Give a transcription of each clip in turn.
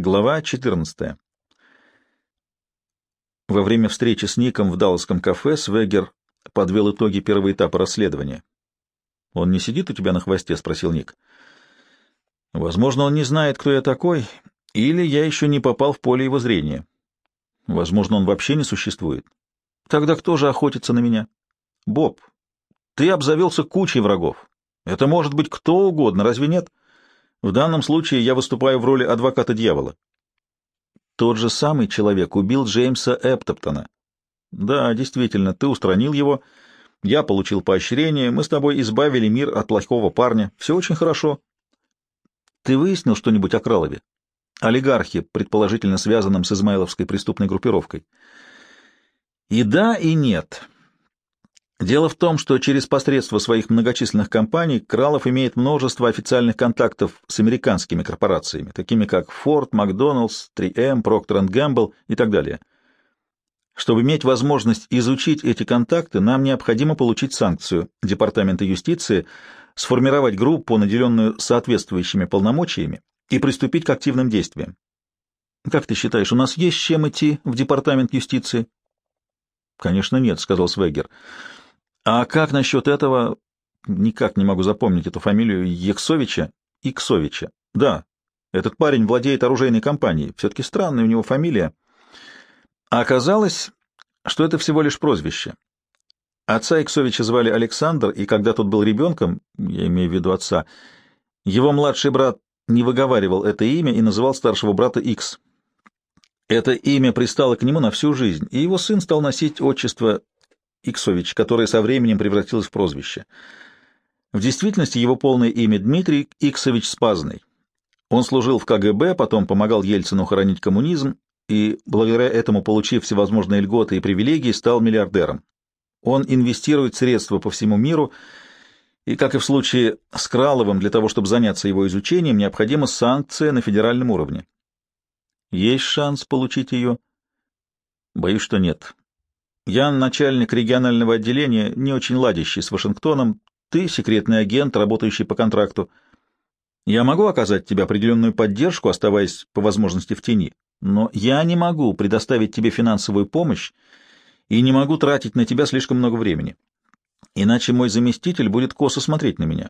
Глава 14. Во время встречи с Ником в Далласском кафе Свегер подвел итоги первого этапа расследования. «Он не сидит у тебя на хвосте?» — спросил Ник. «Возможно, он не знает, кто я такой, или я еще не попал в поле его зрения. Возможно, он вообще не существует. Тогда кто же охотится на меня? Боб, ты обзавелся кучей врагов. Это может быть кто угодно, разве нет? В данном случае я выступаю в роли адвоката дьявола. Тот же самый человек убил Джеймса Эптоптона. Да, действительно, ты устранил его, я получил поощрение, мы с тобой избавили мир от плохого парня. Все очень хорошо. Ты выяснил что-нибудь о Кралове? Олигархе, предположительно связанном с измайловской преступной группировкой. И да, и нет. Дело в том, что через посредство своих многочисленных компаний Кралов имеет множество официальных контактов с американскими корпорациями, такими как Ford, McDonald's, 3M, Procter Gamble и так далее. Чтобы иметь возможность изучить эти контакты, нам необходимо получить санкцию Департамента юстиции, сформировать группу, наделенную соответствующими полномочиями, и приступить к активным действиям. Как ты считаешь, у нас есть чем идти в Департамент юстиции? Конечно, нет, сказал Свегер. А как насчет этого? Никак не могу запомнить эту фамилию Ексовича. Иксовича. Да, этот парень владеет оружейной компанией. Все-таки странная у него фамилия. А оказалось, что это всего лишь прозвище. Отца Иксовича звали Александр, и когда тот был ребенком, я имею в виду отца, его младший брат не выговаривал это имя и называл старшего брата Икс. Это имя пристало к нему на всю жизнь, и его сын стал носить отчество Иксович, которое со временем превратилось в прозвище. В действительности его полное имя Дмитрий Иксович Спазный. Он служил в КГБ, потом помогал Ельцину хоронить коммунизм и, благодаря этому получив всевозможные льготы и привилегии, стал миллиардером. Он инвестирует средства по всему миру, и, как и в случае с Краловым, для того, чтобы заняться его изучением, необходима санкция на федеральном уровне. Есть шанс получить ее? Боюсь, что нет. Я начальник регионального отделения, не очень ладящий с Вашингтоном, ты секретный агент, работающий по контракту. Я могу оказать тебе определенную поддержку, оставаясь по возможности в тени, но я не могу предоставить тебе финансовую помощь и не могу тратить на тебя слишком много времени. Иначе мой заместитель будет косо смотреть на меня.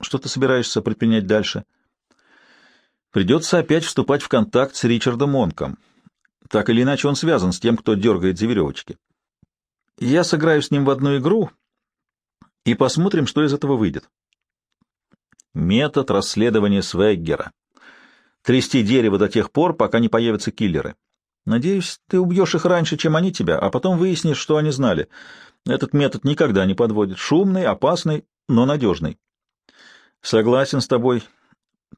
Что ты собираешься предпринять дальше? Придется опять вступать в контакт с Ричардом Монком. Так или иначе он связан с тем, кто дергает за веревочки. Я сыграю с ним в одну игру и посмотрим, что из этого выйдет. Метод расследования Свеггера. Трясти дерево до тех пор, пока не появятся киллеры. Надеюсь, ты убьешь их раньше, чем они тебя, а потом выяснишь, что они знали. Этот метод никогда не подводит. Шумный, опасный, но надежный. Согласен с тобой.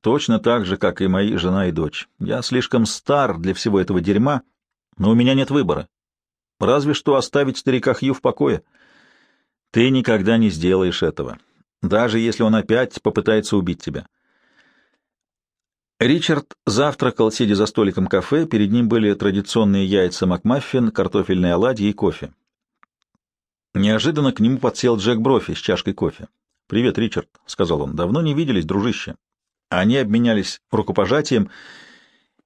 Точно так же, как и мои жена и дочь. Я слишком стар для всего этого дерьма, но у меня нет выбора. Разве что оставить старика Хью в покое. Ты никогда не сделаешь этого, даже если он опять попытается убить тебя. Ричард завтракал, сидя за столиком кафе, перед ним были традиционные яйца макмаффин, картофельные оладьи и кофе. Неожиданно к нему подсел Джек Брофи с чашкой кофе. «Привет, Ричард», — сказал он. «Давно не виделись, дружище». Они обменялись рукопожатием,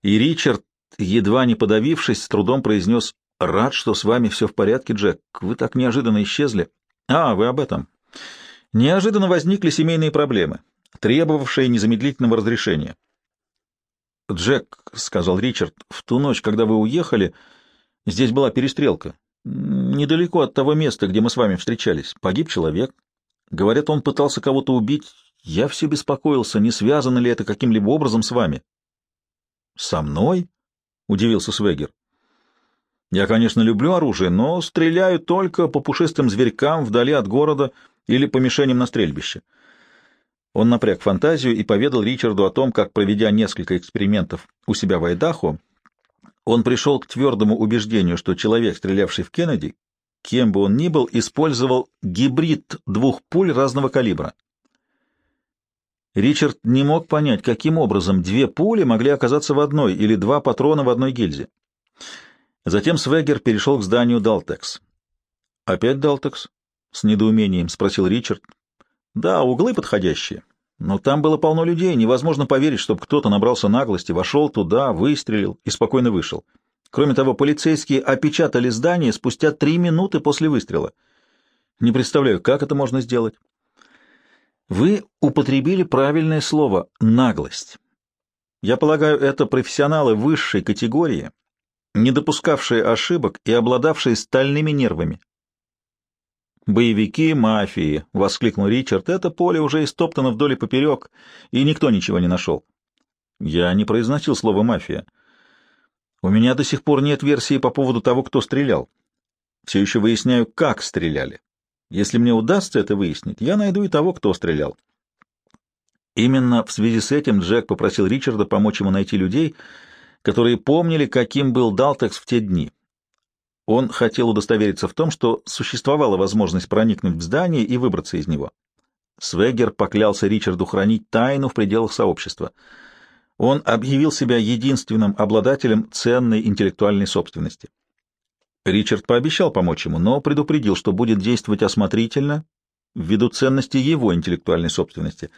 и Ричард, едва не подавившись, с трудом произнес «Рад, что с вами все в порядке, Джек. Вы так неожиданно исчезли». «А, вы об этом». Неожиданно возникли семейные проблемы, требовавшие незамедлительного разрешения. «Джек», — сказал Ричард, — «в ту ночь, когда вы уехали, здесь была перестрелка. Недалеко от того места, где мы с вами встречались. Погиб человек. Говорят, он пытался кого-то убить. Я все беспокоился, не связано ли это каким-либо образом с вами. — Со мной? — удивился Свегер. — Я, конечно, люблю оружие, но стреляю только по пушистым зверькам вдали от города или по мишеням на стрельбище. Он напряг фантазию и поведал Ричарду о том, как, проведя несколько экспериментов у себя в Айдахо, он пришел к твердому убеждению, что человек, стрелявший в Кеннеди, кем бы он ни был, использовал гибрид двух пуль разного калибра. Ричард не мог понять, каким образом две пули могли оказаться в одной или два патрона в одной гильзе. Затем Свегер перешел к зданию Далтекс. «Опять Далтекс?» — с недоумением спросил Ричард. «Да, углы подходящие. Но там было полно людей, невозможно поверить, чтобы кто-то набрался наглости, вошел туда, выстрелил и спокойно вышел. Кроме того, полицейские опечатали здание спустя три минуты после выстрела. Не представляю, как это можно сделать. Вы употребили правильное слово «наглость». Я полагаю, это профессионалы высшей категории, не допускавшие ошибок и обладавшие стальными нервами. «Боевики мафии!» — воскликнул Ричард. «Это поле уже истоптано вдоль и поперек, и никто ничего не нашел». Я не произносил слово «мафия». У меня до сих пор нет версии по поводу того, кто стрелял. Все еще выясняю, как стреляли. Если мне удастся это выяснить, я найду и того, кто стрелял. Именно в связи с этим Джек попросил Ричарда помочь ему найти людей, которые помнили, каким был Далтекс в те дни. Он хотел удостовериться в том, что существовала возможность проникнуть в здание и выбраться из него. Свегер поклялся Ричарду хранить тайну в пределах сообщества. Он объявил себя единственным обладателем ценной интеллектуальной собственности. Ричард пообещал помочь ему, но предупредил, что будет действовать осмотрительно ввиду ценности его интеллектуальной собственности.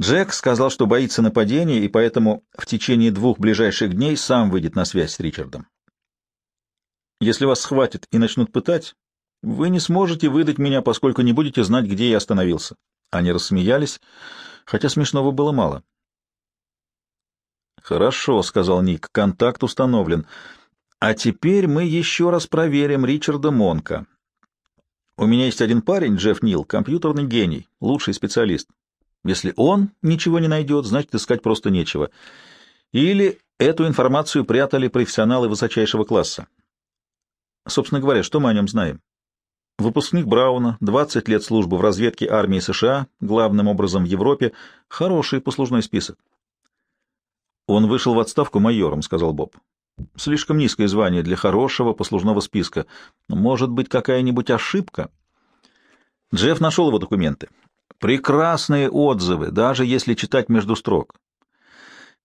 Джек сказал, что боится нападения, и поэтому в течение двух ближайших дней сам выйдет на связь с Ричардом. Если вас схватят и начнут пытать, вы не сможете выдать меня, поскольку не будете знать, где я остановился. Они рассмеялись, хотя смешного было мало. «Хорошо», — сказал Ник, — «контакт установлен. А теперь мы еще раз проверим Ричарда Монка. У меня есть один парень, Джефф Нил, компьютерный гений, лучший специалист. Если он ничего не найдет, значит, искать просто нечего. Или эту информацию прятали профессионалы высочайшего класса. Собственно говоря, что мы о нем знаем? Выпускник Брауна, 20 лет службы в разведке армии США, главным образом в Европе, хороший послужной список. Он вышел в отставку майором, сказал Боб. Слишком низкое звание для хорошего послужного списка. Может быть, какая-нибудь ошибка? Джефф нашел его документы. Прекрасные отзывы, даже если читать между строк.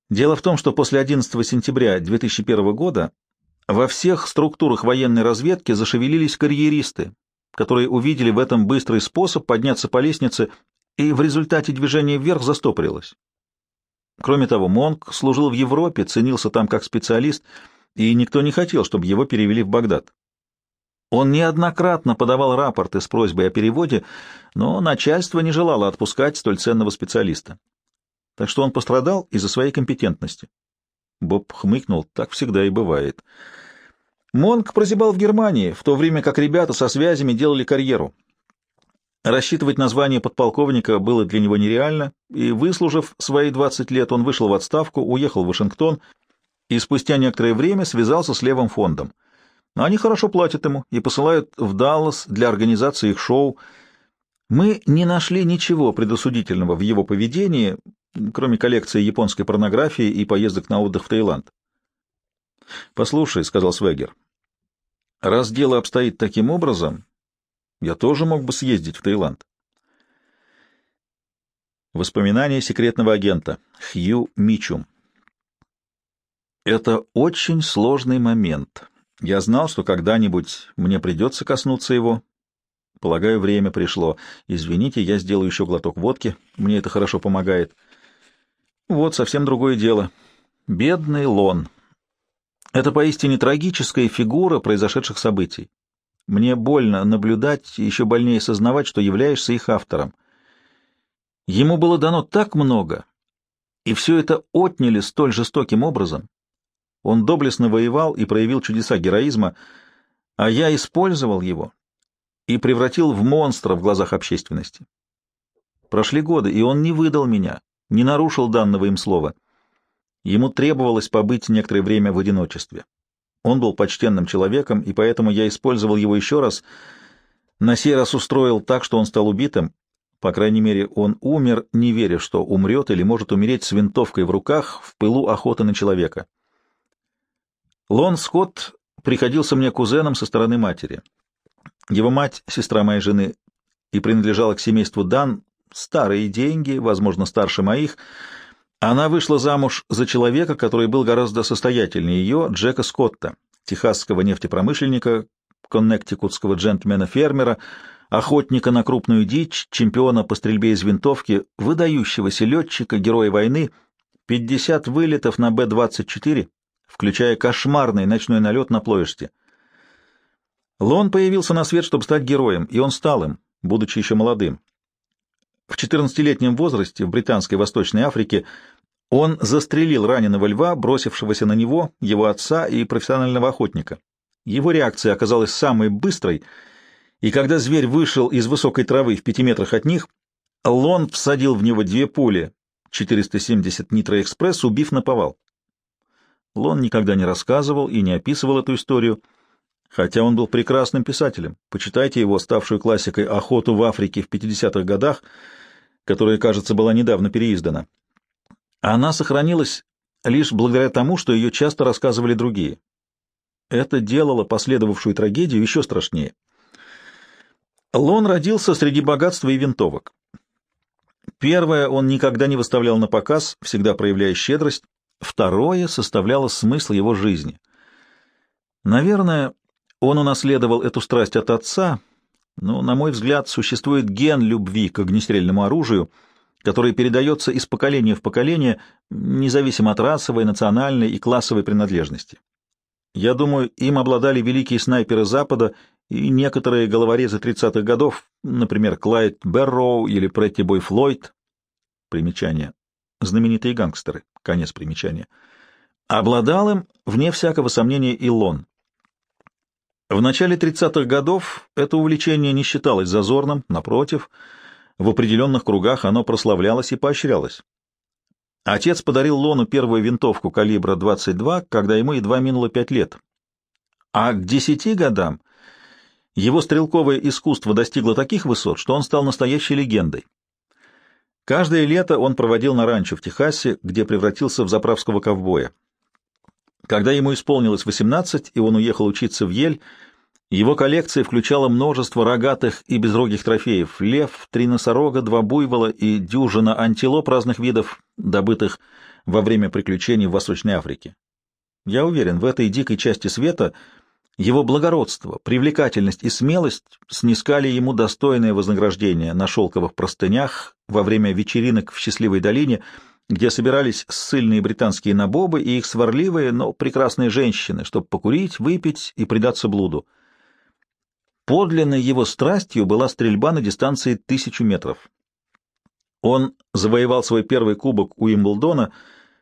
Дело в том, что после 11 сентября 2001 года во всех структурах военной разведки зашевелились карьеристы, которые увидели в этом быстрый способ подняться по лестнице, и в результате движения вверх застопорилось. Кроме того, Монк служил в Европе, ценился там как специалист, и никто не хотел, чтобы его перевели в Багдад. Он неоднократно подавал рапорты с просьбой о переводе, но начальство не желало отпускать столь ценного специалиста. Так что он пострадал из-за своей компетентности. Боб хмыкнул, так всегда и бывает. Монк прозябал в Германии, в то время как ребята со связями делали карьеру. Рассчитывать на звание подполковника было для него нереально, и, выслужив свои 20 лет, он вышел в отставку, уехал в Вашингтон и спустя некоторое время связался с Левым фондом. Они хорошо платят ему и посылают в Даллас для организации их шоу. Мы не нашли ничего предосудительного в его поведении, кроме коллекции японской порнографии и поездок на отдых в Таиланд. «Послушай», — сказал Свегер, — «раз дело обстоит таким образом, я тоже мог бы съездить в Таиланд. Воспоминания секретного агента Хью Мичум. Это очень сложный момент. Я знал, что когда-нибудь мне придется коснуться его. Полагаю, время пришло. Извините, я сделаю еще глоток водки. Мне это хорошо помогает. Вот совсем другое дело. Бедный Лон. Это поистине трагическая фигура произошедших событий. Мне больно наблюдать и еще больнее сознавать, что являешься их автором. Ему было дано так много, и все это отняли столь жестоким образом. Он доблестно воевал и проявил чудеса героизма, а я использовал его и превратил в монстра в глазах общественности. Прошли годы, и он не выдал меня, не нарушил данного им слова. Ему требовалось побыть некоторое время в одиночестве. Он был почтенным человеком, и поэтому я использовал его еще раз. На сей раз устроил так, что он стал убитым. По крайней мере, он умер, не веря, что умрет или может умереть с винтовкой в руках в пылу охоты на человека. Лон Скотт приходился мне кузеном со стороны матери. Его мать, сестра моей жены, и принадлежала к семейству Дан, старые деньги, возможно, старше моих, — она вышла замуж за человека, который был гораздо состоятельнее ее, Джека Скотта, техасского нефтепромышленника, коннектикутского джентльмена-фермера, охотника на крупную дичь, чемпиона по стрельбе из винтовки, выдающегося летчика, героя войны, 50 вылетов на Б-24, включая кошмарный ночной налет на Плоеште. Лон появился на свет, чтобы стать героем, и он стал им, будучи еще молодым. В 14-летнем возрасте в британской Восточной Африке он застрелил раненого льва, бросившегося на него, его отца и профессионального охотника. Его реакция оказалась самой быстрой, и когда зверь вышел из высокой травы в пяти метрах от них, Лон всадил в него две пули 470 Нитроэкспресс, убив наповал. Лон никогда не рассказывал и не описывал эту историю, хотя он был прекрасным писателем. Почитайте его, ставшую классикой «Охоту в Африке» в 50-х годах, которая, кажется, была недавно переиздана. Она сохранилась лишь благодаря тому, что ее часто рассказывали другие. Это делало последовавшую трагедию еще страшнее. Лон родился среди богатства и винтовок. Первое, он никогда не выставлял на показ, всегда проявляя щедрость. Второе составляло смысл его жизни. Наверное, он унаследовал эту страсть от отца, но, на мой взгляд, существует ген любви к огнестрельному оружию, который передается из поколения в поколение, независимо от расовой, национальной и классовой принадлежности. Я думаю, им обладали великие снайперы Запада и некоторые головорезы 30-х годов, например, Клайд Берроу или Претти Бой Флойд. Примечание. Знаменитые гангстеры. Конец примечания. Обладал им, вне всякого сомнения, Илон. В начале 30-х годов это увлечение не считалось зазорным, напротив, в определенных кругах оно прославлялось и поощрялось. Отец подарил Лону первую винтовку калибра 22, когда ему едва минуло пять лет. А к десяти годам его стрелковое искусство достигло таких высот, что он стал настоящей легендой. Каждое лето он проводил на ранчо в Техасе, где превратился в заправского ковбоя. Когда ему исполнилось 18, и он уехал учиться в Ель, его коллекция включала множество рогатых и безрогих трофеев — лев, три носорога, два буйвола и дюжина антилоп разных видов, добытых во время приключений в Восточной Африке. Я уверен, в этой дикой части света его благородство, привлекательность и смелость снискали ему достойное вознаграждение на шелковых простынях во время вечеринок в Счастливой долине — где собирались ссыльные британские набобы и их сварливые, но прекрасные женщины, чтобы покурить, выпить и предаться блуду. Подлинной его страстью была стрельба на дистанции тысячу метров. Он завоевал свой первый кубок у Имблдона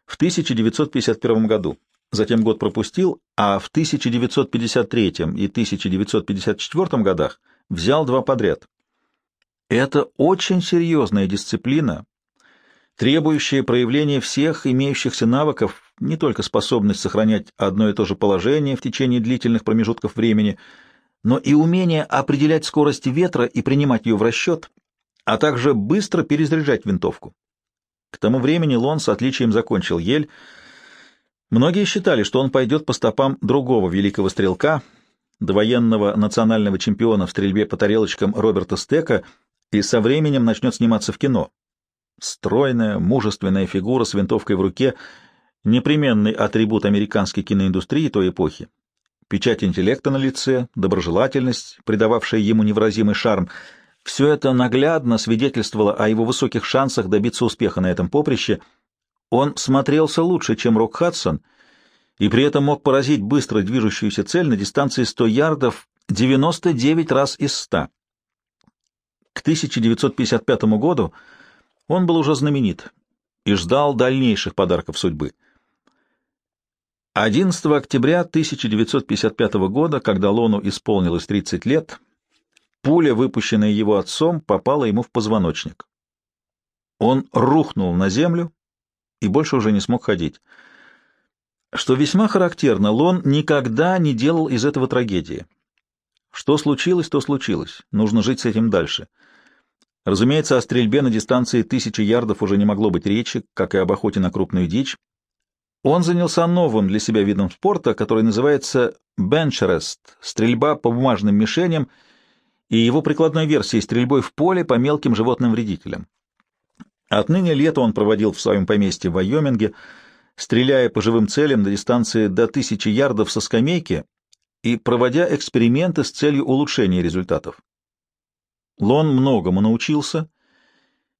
в 1951 году, затем год пропустил, а в 1953 и 1954 годах взял два подряд. Это очень серьезная дисциплина, требующее проявления всех имеющихся навыков, не только способность сохранять одно и то же положение в течение длительных промежутков времени, но и умение определять скорость ветра и принимать ее в расчет, а также быстро перезаряжать винтовку. К тому времени Лон с отличием закончил ель. Многие считали, что он пойдет по стопам другого великого стрелка, довоенного национального чемпиона в стрельбе по тарелочкам Роберта Стека, и со временем начнет сниматься в кино. Стройная, мужественная фигура с винтовкой в руке — непременный атрибут американской киноиндустрии той эпохи. Печать интеллекта на лице, доброжелательность, придававшая ему невыразимый шарм — все это наглядно свидетельствовало о его высоких шансах добиться успеха на этом поприще. Он смотрелся лучше, чем Рок Хадсон, и при этом мог поразить быстро движущуюся цель на дистанции 100 ярдов 99 раз из 100. К 1955 году он был уже знаменит и ждал дальнейших подарков судьбы. 11 октября 1955 года, когда Лону исполнилось 30 лет, пуля, выпущенная его отцом, попала ему в позвоночник. Он рухнул на землю и больше уже не смог ходить. Что весьма характерно, Лон никогда не делал из этого трагедии. Что случилось, то случилось. Нужно жить с этим дальше. Разумеется, о стрельбе на дистанции тысячи ярдов уже не могло быть речи, как и об охоте на крупную дичь. Он занялся новым для себя видом спорта, который называется бенчрест — стрельба по бумажным мишеням и его прикладной версией стрельбой в поле по мелким животным вредителям. Отныне лето он проводил в своем поместье в Вайоминге, стреляя по живым целям на дистанции до тысячи ярдов со скамейки и проводя эксперименты с целью улучшения результатов. Лон многому научился,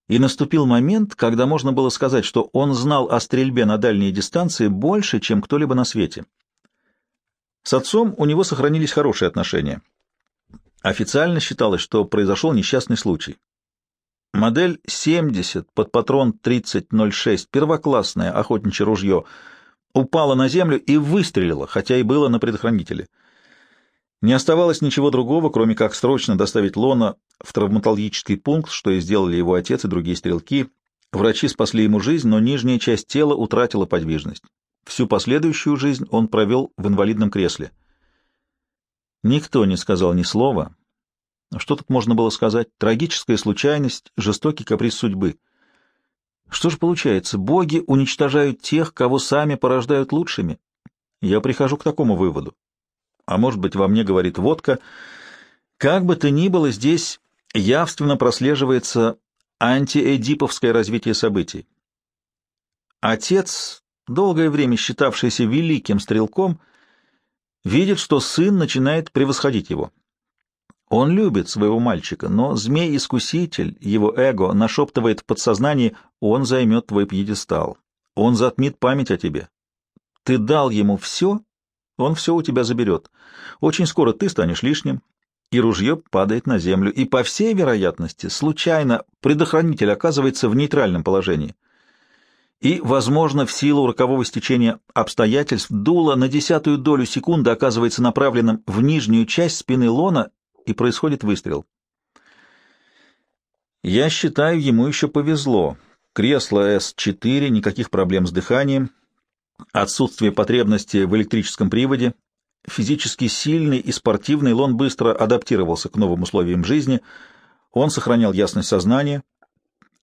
и наступил момент, когда можно было сказать, что он знал о стрельбе на дальние дистанции больше, чем кто-либо на свете. С отцом у него сохранились хорошие отношения. Официально считалось, что произошел несчастный случай. Модель 70 под патрон 3006, первоклассное охотничье ружье, упала на землю и выстрелила, хотя и было на предохранителе. Не оставалось ничего другого, кроме как срочно доставить Лона в травматологический пункт, что и сделали его отец и другие стрелки. Врачи спасли ему жизнь, но нижняя часть тела утратила подвижность. Всю последующую жизнь он провел в инвалидном кресле. Никто не сказал ни слова. Что тут можно было сказать? Трагическая случайность, жестокий каприз судьбы. Что же получается, боги уничтожают тех, кого сами порождают лучшими? Я прихожу к такому выводу а может быть, во мне говорит водка. Как бы то ни было, здесь явственно прослеживается антиэдиповское развитие событий. Отец, долгое время считавшийся великим стрелком, видит, что сын начинает превосходить его. Он любит своего мальчика, но змей-искуситель, его эго, нашептывает в подсознании «он займет твой пьедестал, он затмит память о тебе». Ты дал ему все, он все у тебя заберет. Очень скоро ты станешь лишним, и ружье падает на землю, и, по всей вероятности, случайно предохранитель оказывается в нейтральном положении. И, возможно, в силу рокового стечения обстоятельств дуло на десятую долю секунды оказывается направленным в нижнюю часть спины лона, и происходит выстрел. Я считаю, ему еще повезло. Кресло С4, никаких проблем с дыханием — отсутствие потребности в электрическом приводе, физически сильный и спортивный, Лон быстро адаптировался к новым условиям жизни, он сохранял ясность сознания,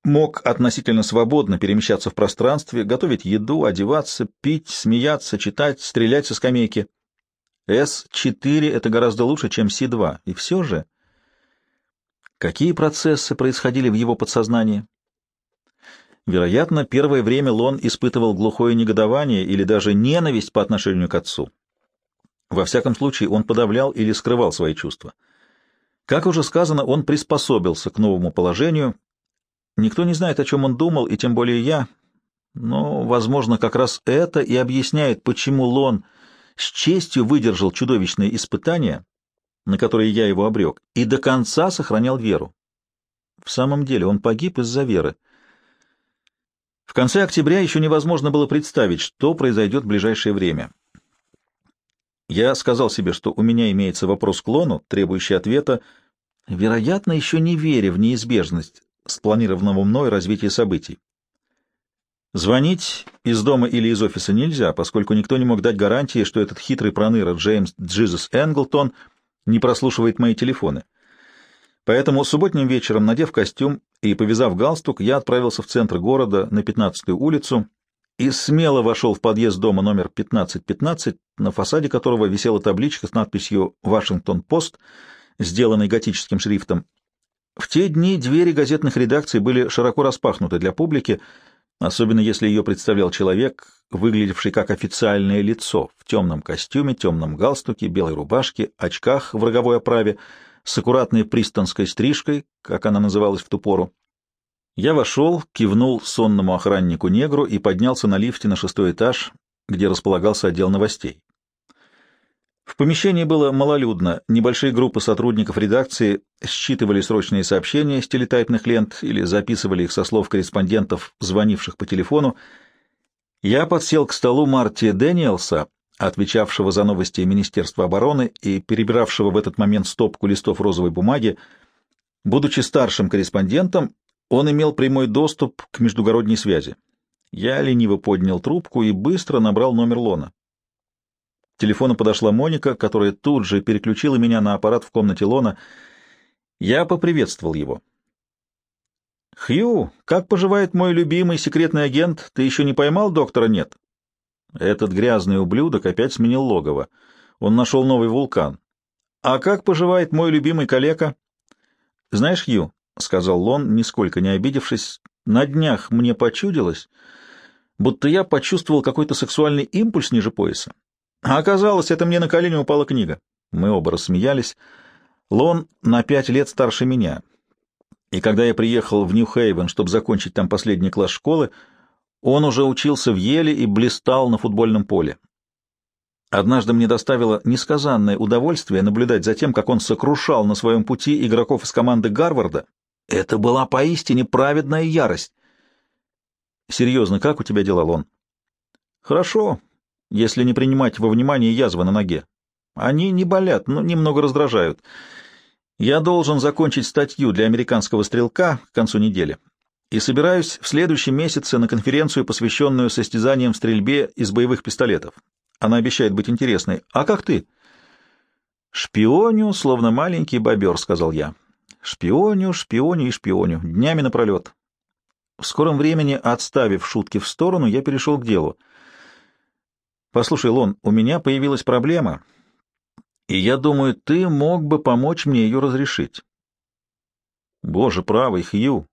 мог относительно свободно перемещаться в пространстве, готовить еду, одеваться, пить, смеяться, читать, стрелять со скамейки. С-4 — это гораздо лучше, чем С-2, и все же... Какие процессы происходили в его подсознании? Вероятно, первое время Лон испытывал глухое негодование или даже ненависть по отношению к отцу. Во всяком случае, он подавлял или скрывал свои чувства. Как уже сказано, он приспособился к новому положению. Никто не знает, о чем он думал, и тем более я. Но, возможно, как раз это и объясняет, почему Лон с честью выдержал чудовищные испытания, на которые я его обрек, и до конца сохранял веру. В самом деле он погиб из-за веры. В конце октября еще невозможно было представить, что произойдет в ближайшее время. Я сказал себе, что у меня имеется вопрос к Лону, требующий ответа, вероятно, еще не веря в неизбежность спланированного мной развития событий. Звонить из дома или из офиса нельзя, поскольку никто не мог дать гарантии, что этот хитрый проныра Джеймс Джизус Энглтон не прослушивает мои телефоны. Поэтому субботним вечером, надев костюм и повязав галстук, я отправился в центр города на 15-ю улицу и смело вошел в подъезд дома номер 1515, на фасаде которого висела табличка с надписью «Вашингтон-Пост», сделанной готическим шрифтом. В те дни двери газетных редакций были широко распахнуты для публики, особенно если ее представлял человек, выглядевший как официальное лицо, в темном костюме, темном галстуке, белой рубашке, очках в роговой оправе, с аккуратной пристонской стрижкой, как она называлась в ту пору. Я вошел, кивнул сонному охраннику-негру и поднялся на лифте на шестой этаж, где располагался отдел новостей. В помещении было малолюдно, небольшие группы сотрудников редакции считывали срочные сообщения с телетайпных лент или записывали их со слов корреспондентов, звонивших по телефону. Я подсел к столу Марти Дэниелса, отвечавшего за новости Министерства обороны и перебиравшего в этот момент стопку листов розовой бумаги. Будучи старшим корреспондентом, он имел прямой доступ к междугородней связи. Я лениво поднял трубку и быстро набрал номер Лона. Телефону подошла Моника, которая тут же переключила меня на аппарат в комнате Лона. Я поприветствовал его. «Хью, как поживает мой любимый секретный агент? Ты еще не поймал доктора? Нет?» Этот грязный ублюдок опять сменил логово. Он нашел новый вулкан. «А как поживает мой любимый калека?» «Знаешь, Ю, — сказал Лон, нисколько не обидевшись, — на днях мне почудилось, будто я почувствовал какой-то сексуальный импульс ниже пояса. А оказалось, это мне на колени упала книга. Мы оба рассмеялись. Лон на пять лет старше меня. И когда я приехал в Нью-Хейвен, чтобы закончить там последний класс школы, он уже учился в Еле и блистал на футбольном поле. Однажды мне доставило несказанное удовольствие наблюдать за тем, как он сокрушал на своем пути игроков из команды Гарварда. Это была поистине праведная ярость. Серьезно, как у тебя дела, Лон? Хорошо, если не принимать во внимание язвы на ноге. Они не болят, но немного раздражают. Я должен закончить статью для американского стрелка к концу недели и собираюсь в следующем месяце на конференцию, посвященную состязаниям в стрельбе из боевых пистолетов. Она обещает быть интересной. А как ты? Шпионю, словно маленький бобер, — сказал я. Шпионю, шпионю и шпионю. Днями напролет. В скором времени, отставив шутки в сторону, я перешел к делу. Послушай, Лон, у меня появилась проблема, и я думаю, ты мог бы помочь мне ее разрешить. Боже правый, Хью,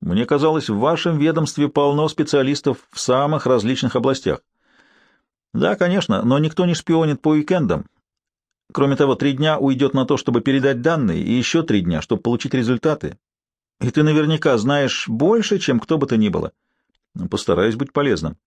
мне казалось, в вашем ведомстве полно специалистов в самых различных областях. Да, конечно, но никто не шпионит по уикендам. Кроме того, три дня уйдет на то, чтобы передать данные, и еще три дня, чтобы получить результаты. И ты наверняка знаешь больше, чем кто бы то ни было. Постараюсь быть полезным.